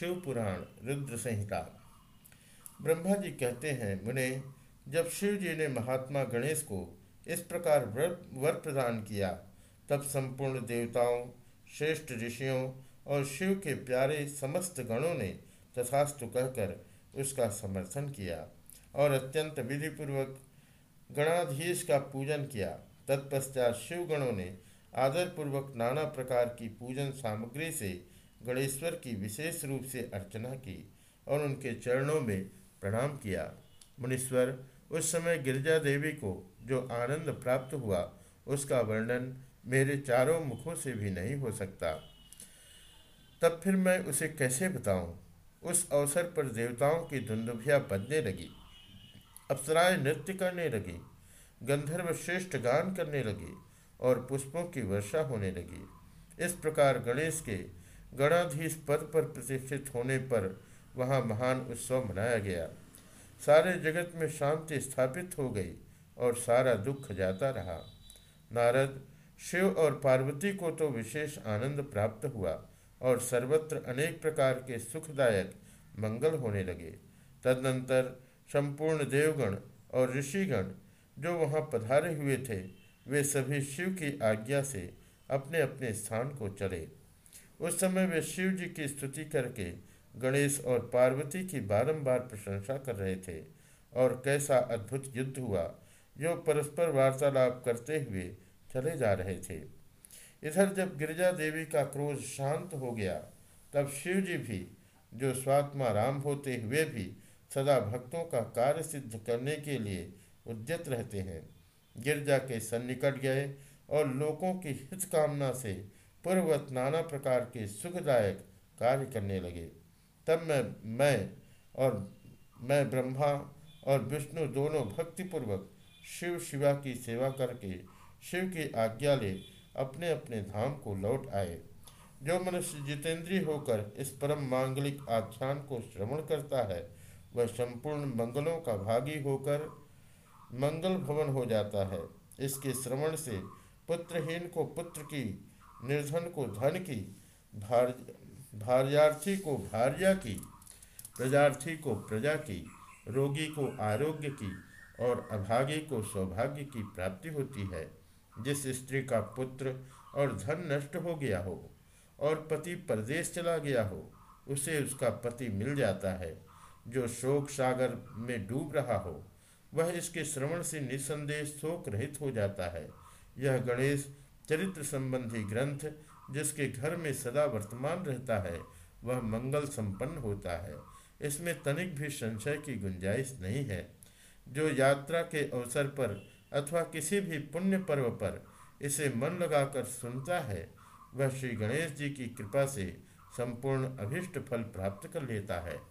शिव पुराण, रुद्र संहिता। ब्रह्मा जी कहते हैं, मुने, जब शिव जी ने महात्मा गणेश को इस प्रकार वर प्रदान किया, तब संपूर्ण देवताओं, श्रेष्ठ ऋषियों और शिव के प्यारे समस्त गणों ने तथास्तु कहकर उसका समर्थन किया और अत्यंत विधिपूर्वक गणाधीश का पूजन किया। तत्पश्चात शिव गणों ने आदरपूर्वक नाना प्रकार की पूजन सामग्री से गणेश्वर की विशेष रूप से अर्चना की और उनके चरणों में प्रणाम किया। मुनीश्वर, उस समय गिरजा देवी को जो आनंद प्राप्त हुआ, उसका वर्णन मेरे चारों मुखों से भी नहीं हो सकता। तब फिर मैं उसे कैसे बताऊँ? उस अवसर पर देवताओं की धुंदुभिया बजने लगी, अप्सराएँ नृत्य करने लगी, गंधर्व श्रेष्ठ गान करने लगी और पुष्पों की वर्षा होने लगी। इस प्रकार गणेश के गणाधीश पद पर प्रतिष्ठित होने पर वहाँ महान उत्सव मनाया गया। सारे जगत में शांति स्थापित हो गई और सारा दुख जाता रहा। नारद, शिव और पार्वती को तो विशेष आनंद प्राप्त हुआ और सर्वत्र अनेक प्रकार के सुखदायक मंगल होने लगे। तदनंतर संपूर्ण देवगण और ऋषिगण जो वहाँ पधारे हुए थे, वे सभी शिव की आज्ञा से अपने अपने स्थान को चले। उस समय वे शिव जी की स्तुति करके गणेश और पार्वती की बारंबार प्रशंसा कर रहे थे और कैसा अद्भुत युद्ध हुआ जो परस्पर वार्तालाप करते हुए चले जा रहे थे। इधर जब गिरिजा देवी का क्रोध शांत हो गया, तब शिव जी भी, जो स्वात्मा राम होते हुए भी सदा भक्तों का कार्य सिद्ध करने के लिए उद्यत रहते हैं, गिरजा के सन्निकट गए और लोगों की हित कामना से पूर्ववत नाना प्रकार के सुखदायक कार्य करने लगे। तब मैं मैं और मैं ब्रह्मा और विष्णु दोनों भक्तिपूर्वक शिव शिवा की सेवा करके शिव की आज्ञा ले अपने अपने धाम को लौट आए। जो मनुष्य जितेंद्रीय होकर इस परम मांगलिक आख्यान को श्रवण करता है, वह संपूर्ण मंगलों का भागी होकर मंगल भवन हो जाता है। इसके श्रवण से पुत्रहीन को पुत्र की निर्धन को धन की, भार, भार्यार्थी को भार्या की, प्रजार्थी को प्रजा की, रोगी को आरोग्य की और अभागी को सौभाग्य की प्राप्ति होती है, जिस स्त्री का पुत्र और धन नष्ट हो गया हो और पति परदेश चला गया हो, उसे उसका पति मिल जाता है। जो शोक सागर में डूब रहा हो, वह इसके श्रवण से निसंदेह शोक रहित हो जाता है। यह गणेश चरित्र संबंधी ग्रंथ जिसके घर में सदा वर्तमान रहता है, वह मंगल संपन्न होता है। इसमें तनिक भी संशय की गुंजाइश नहीं है। जो यात्रा के अवसर पर अथवा किसी भी पुण्य पर्व पर इसे मन लगाकर सुनता है, वह श्री गणेश जी की कृपा से संपूर्ण अभिष्ट फल प्राप्त कर लेता है।